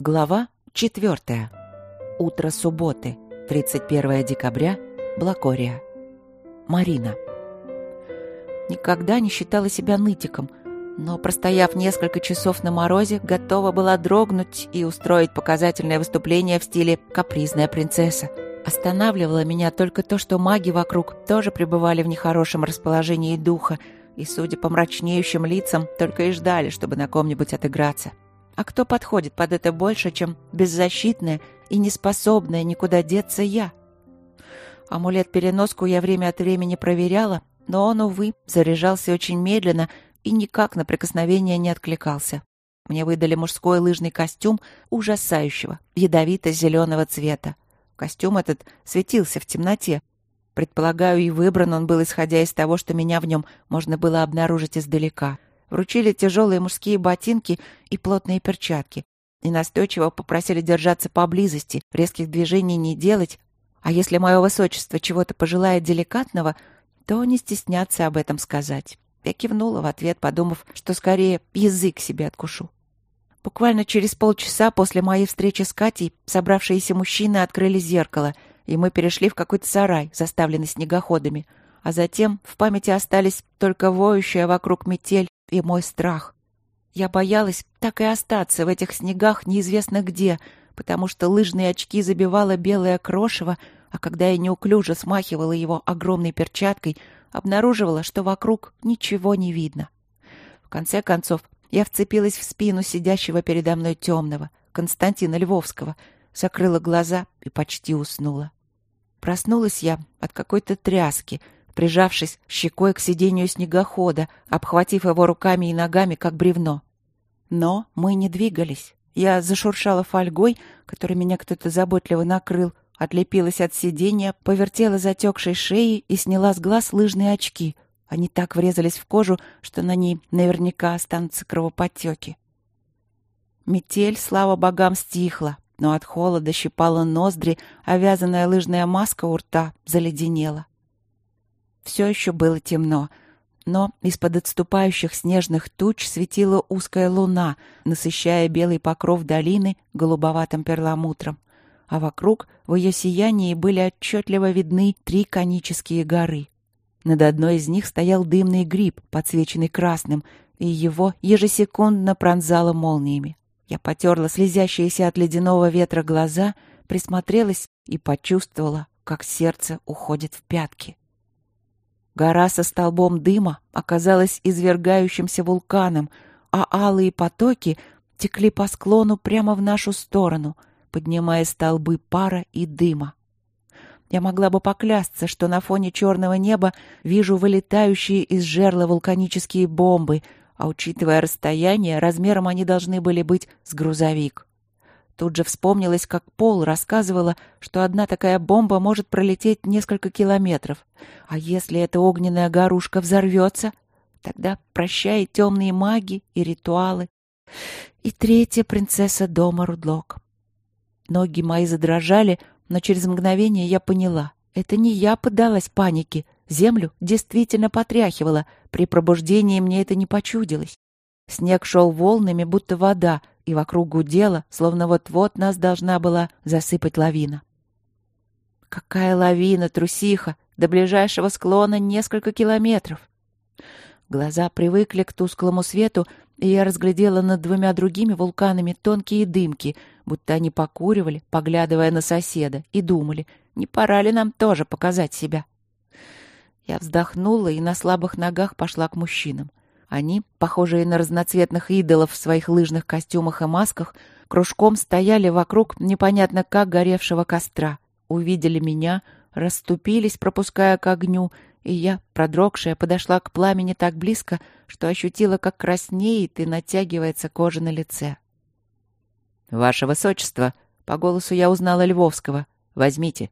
Глава 4. Утро субботы. 31 декабря. Блакория. Марина. Никогда не считала себя нытиком, но, простояв несколько часов на морозе, готова была дрогнуть и устроить показательное выступление в стиле «капризная принцесса». Останавливало меня только то, что маги вокруг тоже пребывали в нехорошем расположении духа и, судя по мрачнеющим лицам, только и ждали, чтобы на ком-нибудь отыграться. А кто подходит под это больше, чем беззащитная и неспособная никуда деться я? Амулет-переноску я время от времени проверяла, но он, увы, заряжался очень медленно и никак на прикосновение не откликался. Мне выдали мужской лыжный костюм ужасающего, ядовито-зеленого цвета. Костюм этот светился в темноте. Предполагаю, и выбран он был, исходя из того, что меня в нем можно было обнаружить издалека — Вручили тяжелые мужские ботинки и плотные перчатки. И настойчиво попросили держаться поблизости, резких движений не делать. А если мое высочество чего-то пожелает деликатного, то не стесняться об этом сказать. Я кивнула в ответ, подумав, что скорее язык себе откушу. Буквально через полчаса после моей встречи с Катей собравшиеся мужчины открыли зеркало, и мы перешли в какой-то сарай, заставленный снегоходами. А затем в памяти остались только воющая вокруг метель и мой страх. Я боялась так и остаться в этих снегах неизвестно где, потому что лыжные очки забивало белое крошево, а когда я неуклюже смахивала его огромной перчаткой, обнаруживала, что вокруг ничего не видно. В конце концов, я вцепилась в спину сидящего передо мной темного, Константина Львовского, закрыла глаза и почти уснула. Проснулась я от какой-то тряски — прижавшись щекой к сиденью снегохода, обхватив его руками и ногами, как бревно. Но мы не двигались. Я зашуршала фольгой, которой меня кто-то заботливо накрыл, отлепилась от сиденья, повертела затекшей шеей и сняла с глаз лыжные очки. Они так врезались в кожу, что на ней наверняка останутся кровоподтеки. Метель, слава богам, стихла, но от холода щипала ноздри, а вязаная лыжная маска у рта заледенела. Все еще было темно, но из-под отступающих снежных туч светила узкая луна, насыщая белый покров долины голубоватым перламутром, а вокруг в ее сиянии были отчетливо видны три конические горы. Над одной из них стоял дымный гриб, подсвеченный красным, и его ежесекундно пронзало молниями. Я потерла слезящиеся от ледяного ветра глаза, присмотрелась и почувствовала, как сердце уходит в пятки. Гора со столбом дыма оказалась извергающимся вулканом, а алые потоки текли по склону прямо в нашу сторону, поднимая столбы пара и дыма. Я могла бы поклясться, что на фоне черного неба вижу вылетающие из жерла вулканические бомбы, а учитывая расстояние, размером они должны были быть с грузовик. Тут же вспомнилось, как Пол рассказывала, что одна такая бомба может пролететь несколько километров. А если эта огненная горушка взорвется, тогда прощай темные маги и ритуалы. И третья принцесса дома Рудлок. Ноги мои задрожали, но через мгновение я поняла. Это не я поддалась панике. Землю действительно потряхивала. При пробуждении мне это не почудилось. Снег шел волнами, будто вода, и вокруг гудело, словно вот-вот нас должна была засыпать лавина. Какая лавина, трусиха! До ближайшего склона несколько километров. Глаза привыкли к тусклому свету, и я разглядела над двумя другими вулканами тонкие дымки, будто они покуривали, поглядывая на соседа, и думали, не пора ли нам тоже показать себя. Я вздохнула и на слабых ногах пошла к мужчинам. Они, похожие на разноцветных идолов в своих лыжных костюмах и масках, кружком стояли вокруг непонятно как горевшего костра. Увидели меня, расступились, пропуская к огню, и я, продрогшая, подошла к пламени так близко, что ощутила, как краснеет и натягивается кожа на лице. «Ваше Высочество!» — по голосу я узнала Львовского. «Возьмите».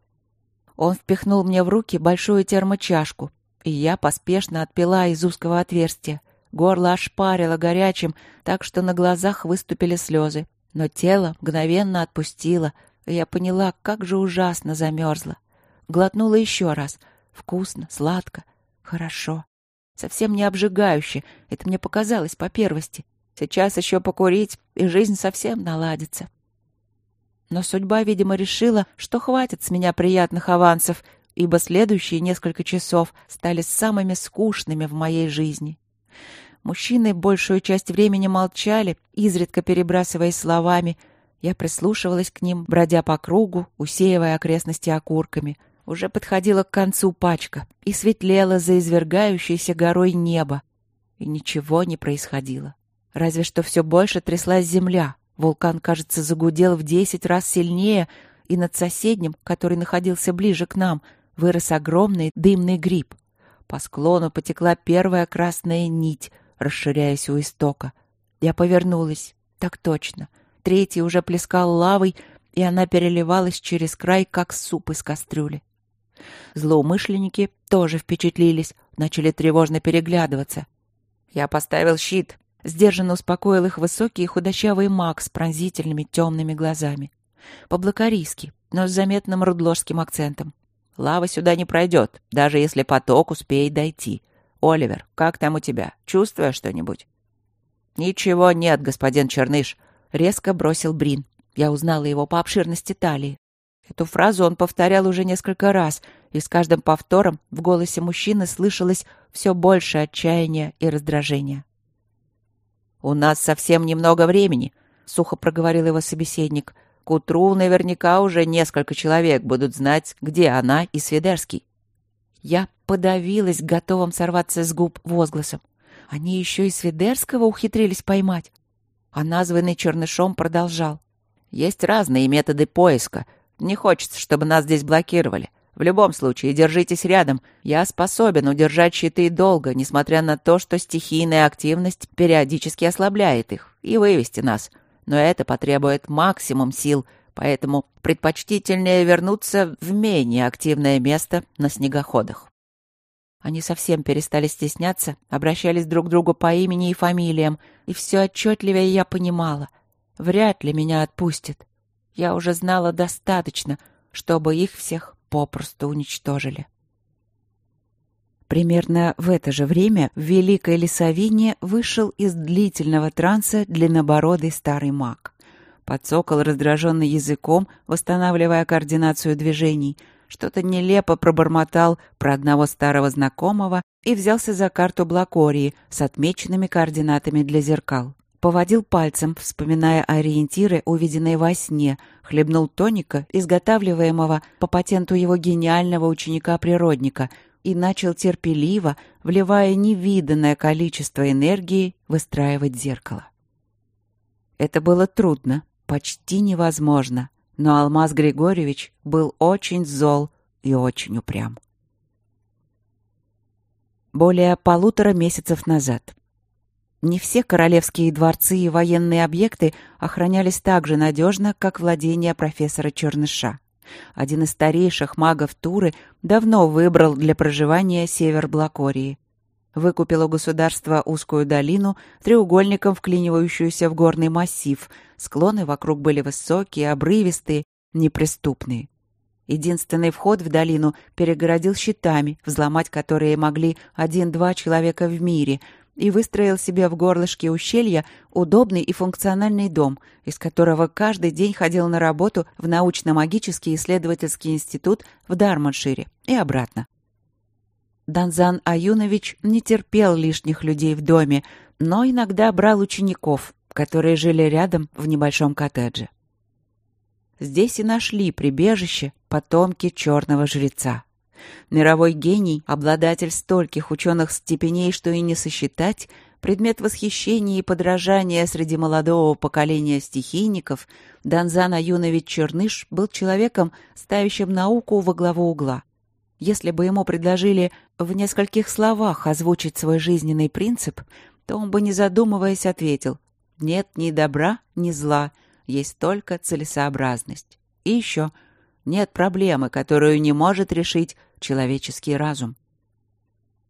Он впихнул мне в руки большую термочашку, и я поспешно отпила из узкого отверстия. Горло ошпарило горячим, так что на глазах выступили слезы. Но тело мгновенно отпустило, и я поняла, как же ужасно замерзла. Глотнула еще раз. Вкусно, сладко, хорошо. Совсем не обжигающе, это мне показалось по первости. Сейчас еще покурить, и жизнь совсем наладится. Но судьба, видимо, решила, что хватит с меня приятных авансов, ибо следующие несколько часов стали самыми скучными в моей жизни. Мужчины большую часть времени молчали, изредка перебрасываясь словами. Я прислушивалась к ним, бродя по кругу, усеивая окрестности окурками. Уже подходила к концу пачка и светлела за извергающейся горой небо. И ничего не происходило. Разве что все больше тряслась земля. Вулкан, кажется, загудел в десять раз сильнее, и над соседним, который находился ближе к нам, вырос огромный дымный гриб. По склону потекла первая красная нить — расширяясь у истока. Я повернулась. Так точно. Третий уже плескал лавой, и она переливалась через край, как суп из кастрюли. Злоумышленники тоже впечатлились, начали тревожно переглядываться. Я поставил щит. Сдержанно успокоил их высокий и худощавый маг с пронзительными темными глазами. По-блокарийски, но с заметным рудложским акцентом. Лава сюда не пройдет, даже если поток успеет дойти. «Оливер, как там у тебя? Чувствуешь что-нибудь?» «Ничего нет, господин Черныш», — резко бросил Брин. Я узнала его по обширности талии. Эту фразу он повторял уже несколько раз, и с каждым повтором в голосе мужчины слышалось все больше отчаяния и раздражения. «У нас совсем немного времени», — сухо проговорил его собеседник. «К утру наверняка уже несколько человек будут знать, где она и Свидерский. Я подавилась готовым сорваться с губ возгласом. Они еще и Свидерского ухитрились поймать. А названный чернышом продолжал. Есть разные методы поиска. Не хочется, чтобы нас здесь блокировали. В любом случае, держитесь рядом. Я способен удержать щиты долго, несмотря на то, что стихийная активность периодически ослабляет их, и вывести нас. Но это потребует максимум сил, поэтому предпочтительнее вернуться в менее активное место на снегоходах. Они совсем перестали стесняться, обращались друг к другу по имени и фамилиям, и все отчетливее я понимала. Вряд ли меня отпустят. Я уже знала достаточно, чтобы их всех попросту уничтожили. Примерно в это же время в Великой Лесовине вышел из длительного транса длиннобородый старый маг подсокал раздраженный языком, восстанавливая координацию движений, что-то нелепо пробормотал про одного старого знакомого и взялся за карту Блакории с отмеченными координатами для зеркал. Поводил пальцем, вспоминая ориентиры, увиденные во сне, хлебнул тоника, изготавливаемого по патенту его гениального ученика-природника, и начал терпеливо, вливая невиданное количество энергии, выстраивать зеркало. Это было трудно, почти невозможно, но Алмаз Григорьевич был очень зол и очень упрям. Более полутора месяцев назад. Не все королевские дворцы и военные объекты охранялись так же надежно, как владения профессора Черныша. Один из старейших магов Туры давно выбрал для проживания север Блакории выкупило государство узкую долину, треугольником вклинивающуюся в горный массив. Склоны вокруг были высокие, обрывистые, неприступные. Единственный вход в долину перегородил щитами, взломать которые могли один-два человека в мире, и выстроил себе в горлышке ущелья удобный и функциональный дом, из которого каждый день ходил на работу в научно-магический исследовательский институт в Дарманшире и обратно. Данзан Аюнович не терпел лишних людей в доме, но иногда брал учеников, которые жили рядом в небольшом коттедже. Здесь и нашли прибежище потомки черного жреца. Мировой гений, обладатель стольких ученых степеней, что и не сосчитать, предмет восхищения и подражания среди молодого поколения стихийников, Данзан Аюнович Черныш был человеком, ставящим науку во главу угла. Если бы ему предложили в нескольких словах озвучить свой жизненный принцип, то он бы, не задумываясь, ответил «Нет ни добра, ни зла, есть только целесообразность». И еще «Нет проблемы, которую не может решить человеческий разум».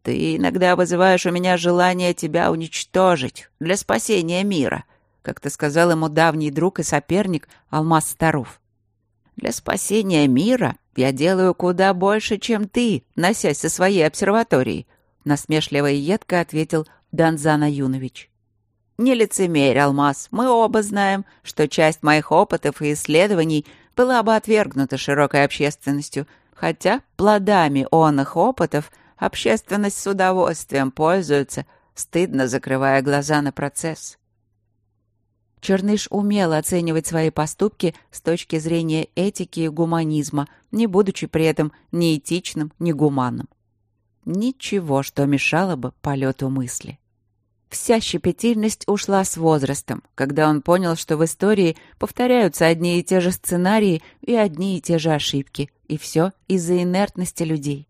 «Ты иногда вызываешь у меня желание тебя уничтожить для спасения мира», как ты сказал ему давний друг и соперник Алмаз Старов. «Для спасения мира я делаю куда больше, чем ты, носясь со своей обсерваторией», — насмешливо и едко ответил Данзан Аюнович. Не лицемерь, Алмаз. Мы оба знаем, что часть моих опытов и исследований была бы отвергнута широкой общественностью, хотя плодами онных опытов общественность с удовольствием пользуется, стыдно закрывая глаза на процесс. Черныш умел оценивать свои поступки с точки зрения этики и гуманизма, не будучи при этом ни этичным, ни гуманным. Ничего, что мешало бы полету мысли. Вся щепетильность ушла с возрастом, когда он понял, что в истории повторяются одни и те же сценарии и одни и те же ошибки, и все из-за инертности людей.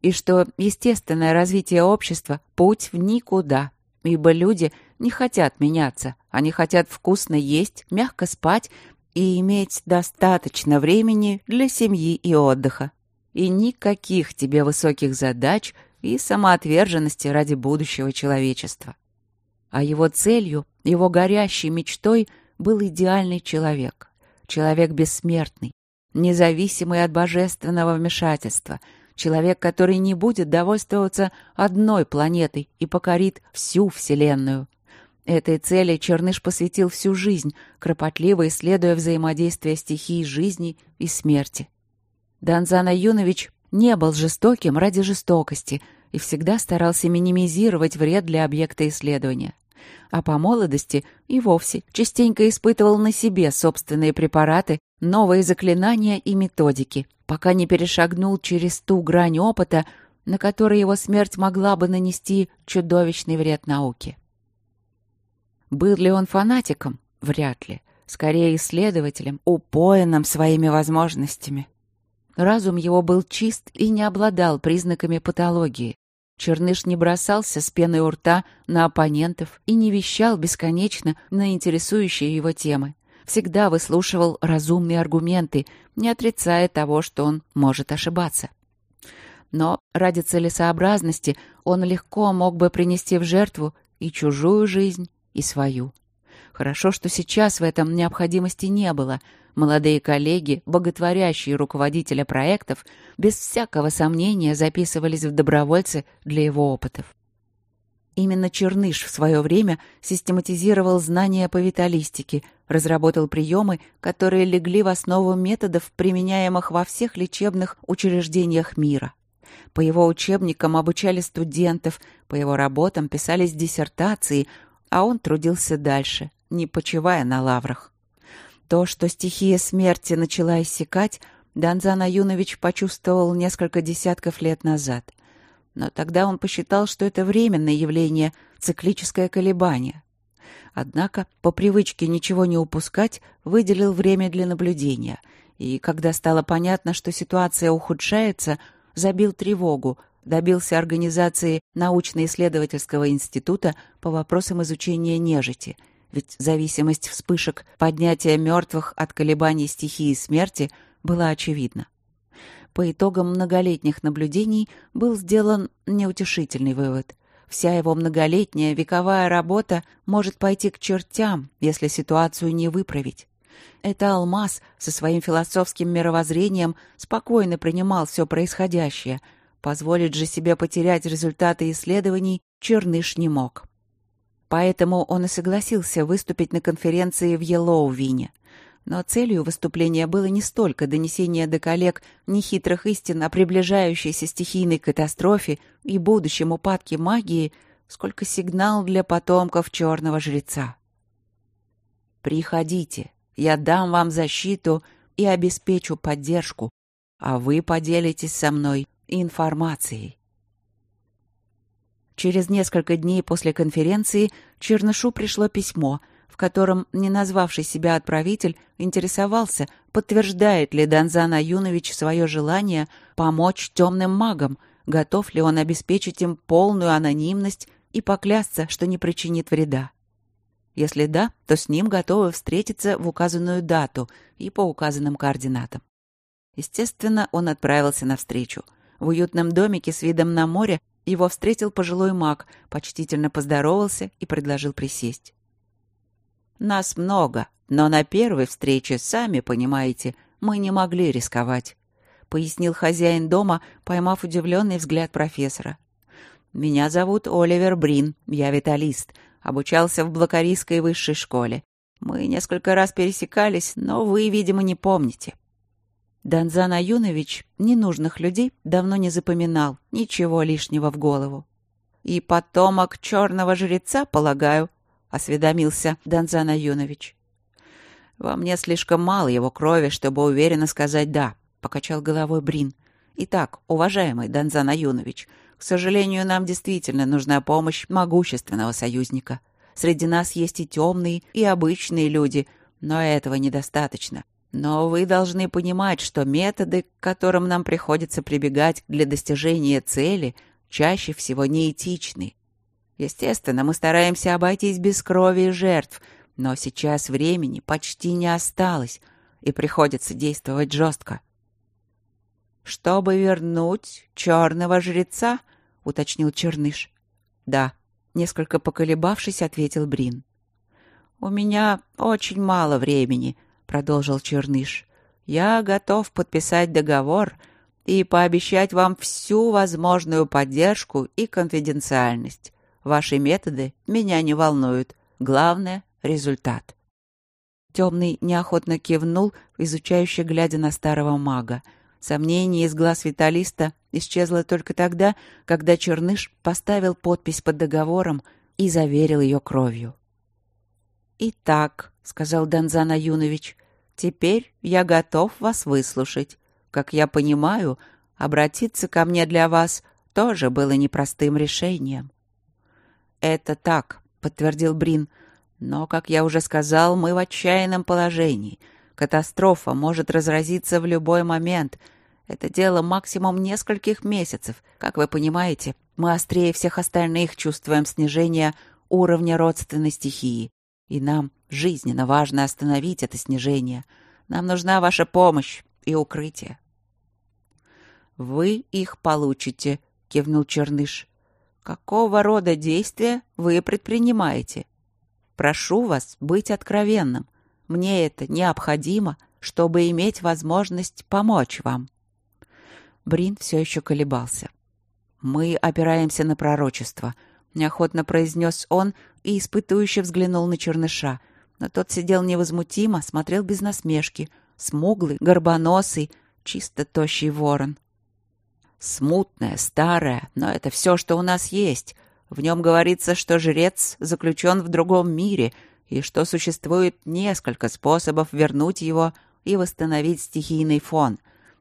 И что естественное развитие общества — путь в никуда, ибо люди не хотят меняться, они хотят вкусно есть, мягко спать и иметь достаточно времени для семьи и отдыха. И никаких тебе высоких задач и самоотверженности ради будущего человечества. А его целью, его горящей мечтой был идеальный человек. Человек бессмертный, независимый от божественного вмешательства. Человек, который не будет довольствоваться одной планетой и покорит всю Вселенную. Этой цели Черныш посвятил всю жизнь, кропотливо исследуя взаимодействие стихий жизни и смерти. Данзана Юнович не был жестоким ради жестокости — и всегда старался минимизировать вред для объекта исследования. А по молодости и вовсе частенько испытывал на себе собственные препараты, новые заклинания и методики, пока не перешагнул через ту грань опыта, на которой его смерть могла бы нанести чудовищный вред науке. Был ли он фанатиком? Вряд ли. Скорее исследователем, упоенным своими возможностями. Разум его был чист и не обладал признаками патологии. Черныш не бросался с пеной у рта на оппонентов и не вещал бесконечно на интересующие его темы. Всегда выслушивал разумные аргументы, не отрицая того, что он может ошибаться. Но ради целесообразности он легко мог бы принести в жертву и чужую жизнь, и свою. Хорошо, что сейчас в этом необходимости не было — Молодые коллеги, боготворящие руководителя проектов, без всякого сомнения записывались в добровольцы для его опытов. Именно Черныш в свое время систематизировал знания по виталистике, разработал приемы, которые легли в основу методов, применяемых во всех лечебных учреждениях мира. По его учебникам обучали студентов, по его работам писались диссертации, а он трудился дальше, не почивая на лаврах. То, что стихия смерти начала иссякать, Данзан Аюнович почувствовал несколько десятков лет назад. Но тогда он посчитал, что это временное явление, циклическое колебание. Однако, по привычке ничего не упускать, выделил время для наблюдения. И когда стало понятно, что ситуация ухудшается, забил тревогу, добился организации научно-исследовательского института по вопросам изучения нежити — ведь зависимость вспышек поднятия мертвых от колебаний стихии смерти была очевидна. По итогам многолетних наблюдений был сделан неутешительный вывод. Вся его многолетняя вековая работа может пойти к чертям, если ситуацию не выправить. Это алмаз со своим философским мировоззрением спокойно принимал все происходящее. Позволить же себе потерять результаты исследований Черныш не мог. Поэтому он и согласился выступить на конференции в Йеллоувине. Но целью выступления было не столько донесение до коллег нехитрых истин о приближающейся стихийной катастрофе и будущем упадке магии, сколько сигнал для потомков черного жреца. «Приходите, я дам вам защиту и обеспечу поддержку, а вы поделитесь со мной информацией». Через несколько дней после конференции Чернышу пришло письмо, в котором не назвавший себя отправитель интересовался, подтверждает ли Донзан Аюнович свое желание помочь темным магам, готов ли он обеспечить им полную анонимность и поклясться, что не причинит вреда. Если да, то с ним готовы встретиться в указанную дату и по указанным координатам. Естественно, он отправился навстречу. В уютном домике с видом на море его встретил пожилой маг, почтительно поздоровался и предложил присесть. «Нас много, но на первой встрече, сами понимаете, мы не могли рисковать», — пояснил хозяин дома, поймав удивленный взгляд профессора. «Меня зовут Оливер Брин, я виталист, Обучался в Блокарийской высшей школе. Мы несколько раз пересекались, но вы, видимо, не помните. Данзан Аюнович ненужных людей давно не запоминал, ничего лишнего в голову. «И потомок черного жреца, полагаю», — осведомился Данзан Аюнович. «Во мне слишком мало его крови, чтобы уверенно сказать «да», — покачал головой Брин. «Итак, уважаемый Данзан Аюнович, к сожалению, нам действительно нужна помощь могущественного союзника. Среди нас есть и темные, и обычные люди, но этого недостаточно. Но вы должны понимать, что методы, к которым нам приходится прибегать для достижения цели, чаще всего неэтичны. Естественно, мы стараемся обойтись без крови и жертв, но сейчас времени почти не осталось, и приходится действовать жестко. «Чтобы вернуть черного жреца?» — уточнил Черныш. «Да», — несколько поколебавшись, ответил Брин. «У меня очень мало времени», — продолжил Черныш. «Я готов подписать договор и пообещать вам всю возможную поддержку и конфиденциальность. Ваши методы меня не волнуют. Главное — результат». Темный неохотно кивнул, изучающе глядя на старого мага — Сомнение из глаз Виталиста исчезло только тогда, когда Черныш поставил подпись под договором и заверил ее кровью. «Итак», — сказал Донзан Аюнович, — «теперь я готов вас выслушать. Как я понимаю, обратиться ко мне для вас тоже было непростым решением». «Это так», — подтвердил Брин, — «но, как я уже сказал, мы в отчаянном положении». Катастрофа может разразиться в любой момент. Это дело максимум нескольких месяцев. Как вы понимаете, мы острее всех остальных чувствуем снижение уровня родственной стихии. И нам жизненно важно остановить это снижение. Нам нужна ваша помощь и укрытие. «Вы их получите», — кивнул Черныш. «Какого рода действия вы предпринимаете? Прошу вас быть откровенным. Мне это необходимо, чтобы иметь возможность помочь вам». Брин все еще колебался. «Мы опираемся на пророчество», — неохотно произнес он и испытующе взглянул на черныша. Но тот сидел невозмутимо, смотрел без насмешки. Смуглый, горбоносый, чисто тощий ворон. «Смутное, старое, но это все, что у нас есть. В нем говорится, что жрец заключен в другом мире, и что существует несколько способов вернуть его и восстановить стихийный фон.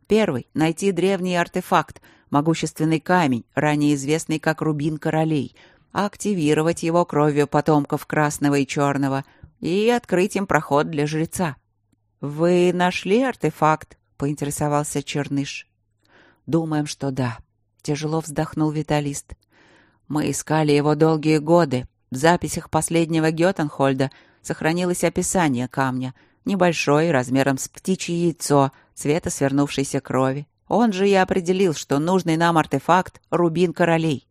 Первый — найти древний артефакт, могущественный камень, ранее известный как Рубин Королей, активировать его кровью потомков Красного и Черного и открыть им проход для жреца. «Вы нашли артефакт?» — поинтересовался Черныш. «Думаем, что да», — тяжело вздохнул Виталист. «Мы искали его долгие годы, в записях последнего Геттенхольда сохранилось описание камня, небольшой, размером с птичье яйцо, цвета свернувшейся крови. Он же и определил, что нужный нам артефакт — рубин королей.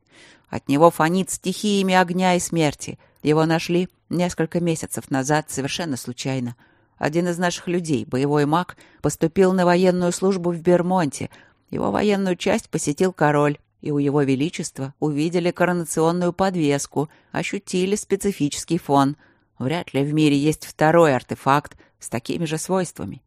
От него фонит стихиями огня и смерти. Его нашли несколько месяцев назад совершенно случайно. Один из наших людей, боевой маг, поступил на военную службу в Бермонте. Его военную часть посетил король, и у его величества увидели коронационную подвеску, ощутили специфический фон. Вряд ли в мире есть второй артефакт с такими же свойствами.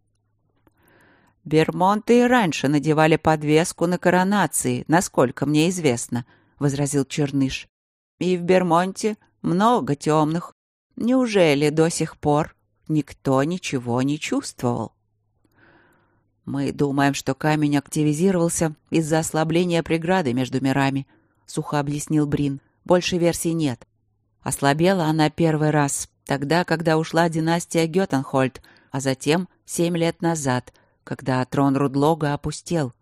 «Бермонты и раньше надевали подвеску на коронации, насколько мне известно», — возразил Черныш. «И в Бермонте много темных. Неужели до сих пор никто ничего не чувствовал?» «Мы думаем, что камень активизировался из-за ослабления преграды между мирами», — сухо объяснил Брин. «Больше версий нет. Ослабела она первый раз, тогда, когда ушла династия Геттенхольд, а затем семь лет назад, когда трон Рудлога опустел».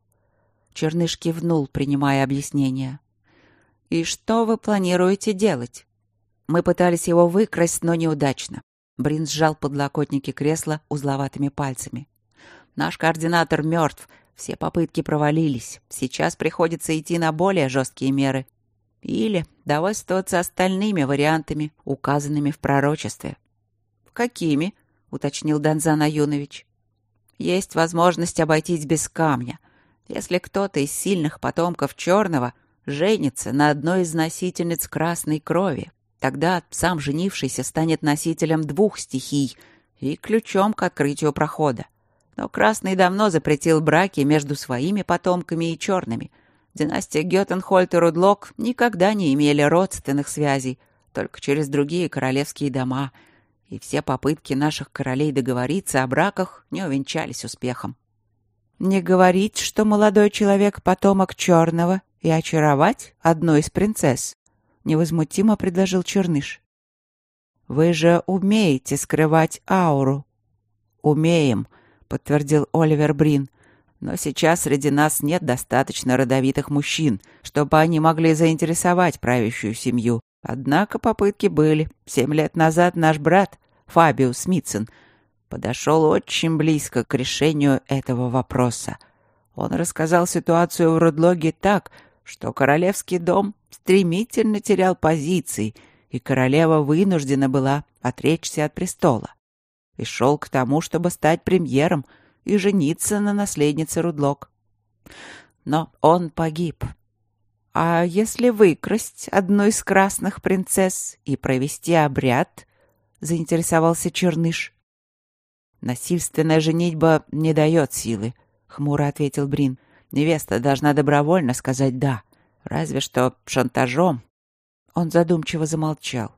Черныш кивнул, принимая объяснение. «И что вы планируете делать?» Мы пытались его выкрасть, но неудачно. Брин сжал подлокотники кресла узловатыми пальцами. Наш координатор мертв. Все попытки провалились. Сейчас приходится идти на более жесткие меры. Или довольствоваться остальными вариантами, указанными в пророчестве. «Какими?» — уточнил Донзан Аюнович. «Есть возможность обойтись без камня. Если кто-то из сильных потомков Черного женится на одной из носительниц красной крови, Тогда сам женившийся станет носителем двух стихий и ключом к открытию прохода. Но Красный давно запретил браки между своими потомками и черными. Династия Геттенхольт и Рудлок никогда не имели родственных связей, только через другие королевские дома, и все попытки наших королей договориться о браках не увенчались успехом. «Не говорить, что молодой человек — потомок черного, и очаровать одну из принцесс», — невозмутимо предложил Черныш. «Вы же умеете скрывать ауру». «Умеем», — подтвердил Оливер Брин. «Но сейчас среди нас нет достаточно родовитых мужчин, чтобы они могли заинтересовать правящую семью. Однако попытки были. Семь лет назад наш брат, Фабиус Смитсон, подошел очень близко к решению этого вопроса. Он рассказал ситуацию в Рудлоге так, что королевский дом стремительно терял позиции, и королева вынуждена была отречься от престола. И шел к тому, чтобы стать премьером и жениться на наследнице Рудлок. Но он погиб. А если выкрасть одну из красных принцесс и провести обряд, заинтересовался Черныш. Насильственная женитьба не дает силы, хмуро ответил Брин. Невеста должна добровольно сказать «да», разве что шантажом. Он задумчиво замолчал.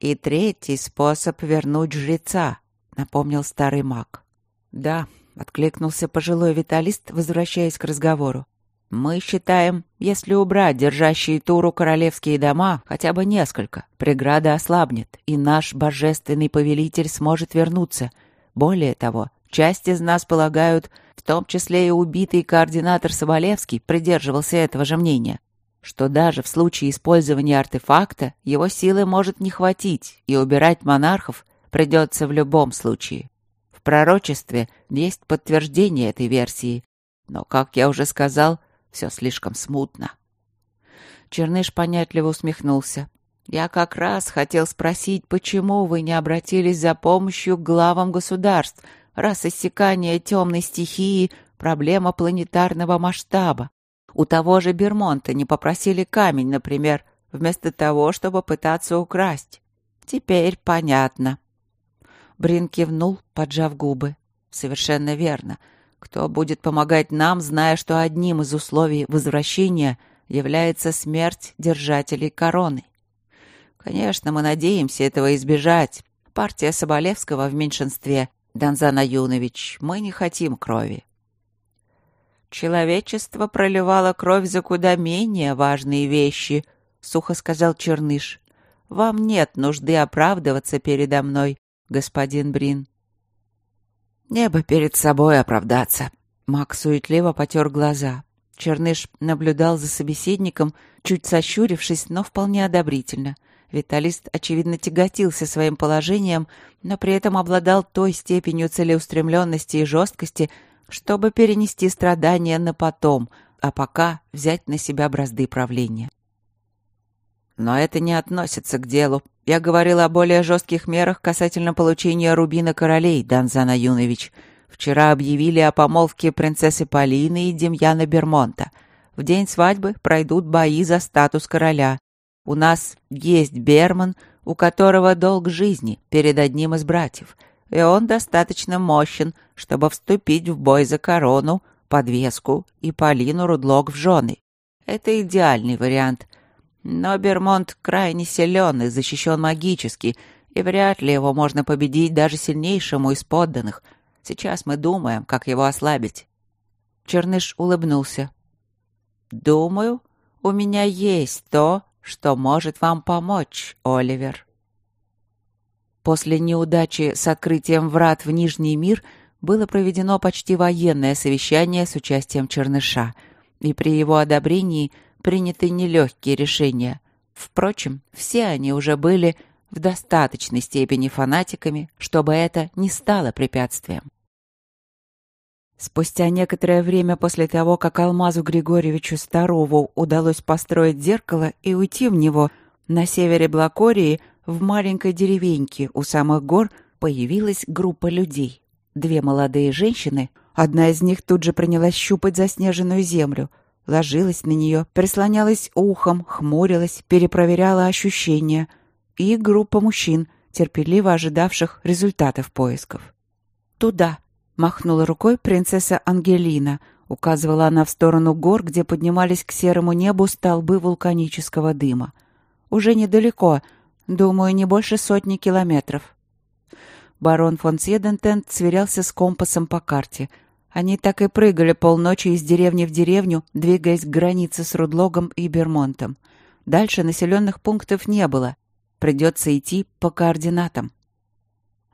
«И третий способ вернуть жреца», — напомнил старый маг. «Да», — откликнулся пожилой виталист, возвращаясь к разговору. «Мы считаем, если убрать держащие туру королевские дома, хотя бы несколько, преграда ослабнет, и наш божественный повелитель сможет вернуться. Более того, часть из нас полагают, в том числе и убитый координатор Соболевский придерживался этого же мнения, что даже в случае использования артефакта его силы может не хватить, и убирать монархов придется в любом случае. В пророчестве есть подтверждение этой версии, но, как я уже сказал, все слишком смутно. Черныш понятливо усмехнулся. «Я как раз хотел спросить, почему вы не обратились за помощью к главам государств, раз иссякание темной стихии — проблема планетарного масштаба. У того же Бермонта не попросили камень, например, вместо того, чтобы пытаться украсть. Теперь понятно». Брин кивнул, поджав губы. «Совершенно верно. Кто будет помогать нам, зная, что одним из условий возвращения является смерть держателей короны? Конечно, мы надеемся этого избежать. Партия Соболевского в меньшинстве. Донзан Аюнович, мы не хотим крови. Человечество проливало кровь за куда менее важные вещи, сухо сказал Черныш. Вам нет нужды оправдываться передо мной, господин Брин. Небо перед собой оправдаться. Мак суетливо потер глаза. Черныш наблюдал за собеседником, чуть сощурившись, но вполне одобрительно. Виталист, очевидно, тяготился своим положением, но при этом обладал той степенью целеустремленности и жесткости, чтобы перенести страдания на потом, а пока взять на себя бразды правления. Но это не относится к делу. Я говорил о более жестких мерах касательно получения рубина королей, Данзана Юнович. Вчера объявили о помолвке принцессы Полины и Демьяна Бермонта. В день свадьбы пройдут бои за статус короля. У нас есть Берман, у которого долг жизни перед одним из братьев, и он достаточно мощен, чтобы вступить в бой за корону, подвеску и Полину Рудлок в жены. Это идеальный вариант — но Бермонт крайне силен и защищен магически, и вряд ли его можно победить даже сильнейшему из подданных. Сейчас мы думаем, как его ослабить». Черныш улыбнулся. «Думаю, у меня есть то, что может вам помочь, Оливер». После неудачи с открытием врат в Нижний мир было проведено почти военное совещание с участием Черныша, и при его одобрении – приняты нелегкие решения. Впрочем, все они уже были в достаточной степени фанатиками, чтобы это не стало препятствием. Спустя некоторое время после того, как Алмазу Григорьевичу Старову удалось построить зеркало и уйти в него, на севере Блакории, в маленькой деревеньке у самых гор, появилась группа людей. Две молодые женщины, одна из них тут же принялась щупать заснеженную землю — ложилась на нее, прислонялась ухом, хмурилась, перепроверяла ощущения. и группа мужчин, терпеливо ожидавших результатов поисков. «Туда!» — махнула рукой принцесса Ангелина. Указывала она в сторону гор, где поднимались к серому небу столбы вулканического дыма. «Уже недалеко. Думаю, не больше сотни километров». Барон фон Седентент сверялся с компасом по карте. Они так и прыгали полночи из деревни в деревню, двигаясь к границе с Рудлогом и Бермонтом. Дальше населенных пунктов не было. Придется идти по координатам.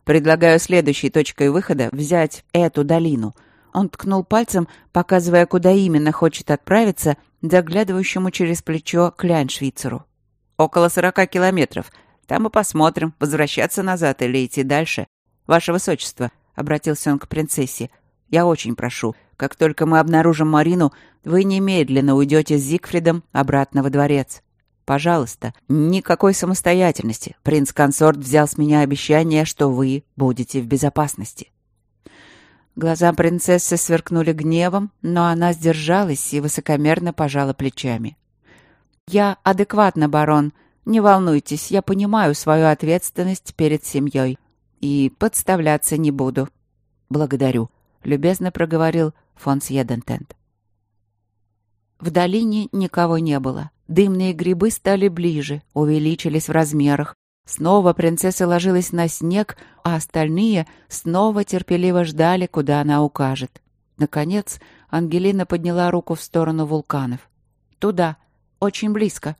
Предлагаю следующей точкой выхода взять эту долину. Он ткнул пальцем, показывая, куда именно хочет отправиться, заглядывающему через плечо Кляйншвицеру. Около сорока километров. Там и посмотрим, возвращаться назад или идти дальше. «Ваше Высочество», — обратился он к принцессе, — «я очень прошу, как только мы обнаружим Марину, вы немедленно уйдете с Зигфридом обратно во дворец. Пожалуйста, никакой самостоятельности. Принц-консорт взял с меня обещание, что вы будете в безопасности». Глаза принцессы сверкнули гневом, но она сдержалась и высокомерно пожала плечами. «Я адекватна, барон. Не волнуйтесь, я понимаю свою ответственность перед семьей и подставляться не буду. Благодарю, любезно проговорил фон Сьедентент. В долине никого не было. Дымные грибы стали ближе, увеличились в размерах. Снова принцесса ложилась на снег, а остальные снова терпеливо ждали, куда она укажет. Наконец, Ангелина подняла руку в сторону вулканов. «Туда. Очень близко».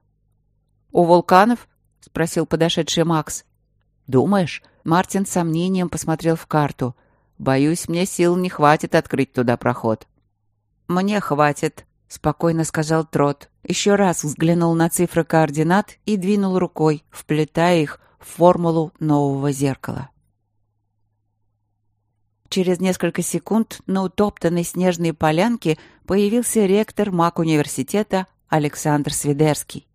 «У вулканов?» — спросил подошедший Макс. «Думаешь?» Мартин с сомнением посмотрел в карту. «Боюсь, мне сил не хватит открыть туда проход». «Мне хватит», — спокойно сказал Трот. Еще раз взглянул на цифры координат и двинул рукой, вплетая их в формулу нового зеркала. Через несколько секунд на утоптанной снежной полянке появился ректор маг университета Александр Свидерский.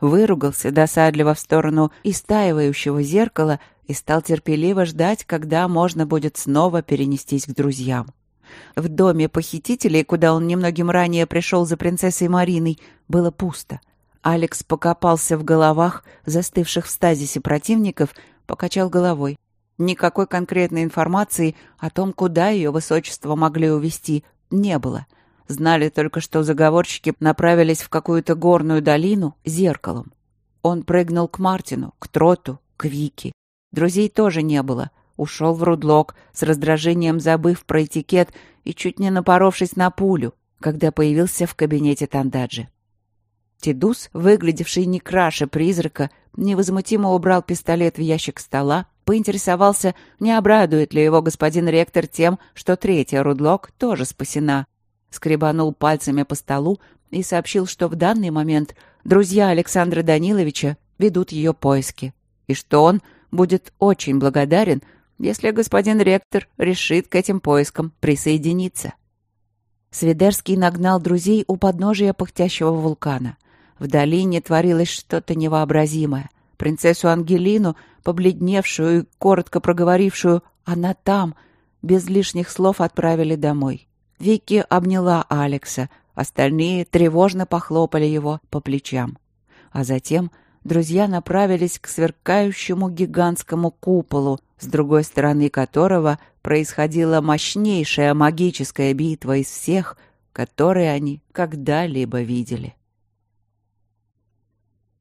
Выругался досадливо в сторону истаивающего зеркала и стал терпеливо ждать, когда можно будет снова перенестись к друзьям. В доме похитителей, куда он немногим ранее пришел за принцессой Мариной, было пусто. Алекс покопался в головах застывших в стазисе противников, покачал головой. Никакой конкретной информации о том, куда ее высочество могли увести, не было. Знали только, что заговорщики направились в какую-то горную долину зеркалом. Он прыгнул к Мартину, к Троту, к Вике. Друзей тоже не было. Ушел в рудлок, с раздражением забыв про этикет и чуть не напоровшись на пулю, когда появился в кабинете Тандаджи. Тидус, выглядевший не краше призрака, невозмутимо убрал пистолет в ящик стола, поинтересовался, не обрадует ли его господин ректор тем, что третья Рудлок тоже спасена. Скребанул пальцами по столу и сообщил, что в данный момент друзья Александра Даниловича ведут ее поиски, и что он будет очень благодарен, если господин ректор решит к этим поискам присоединиться. Свидерский нагнал друзей у подножия пыхтящего вулкана. В долине творилось что-то невообразимое. Принцессу Ангелину, побледневшую и коротко проговорившую «она там», без лишних слов отправили домой. Вики обняла Алекса, остальные тревожно похлопали его по плечам. А затем друзья направились к сверкающему гигантскому куполу, с другой стороны которого происходила мощнейшая магическая битва из всех, которые они когда-либо видели.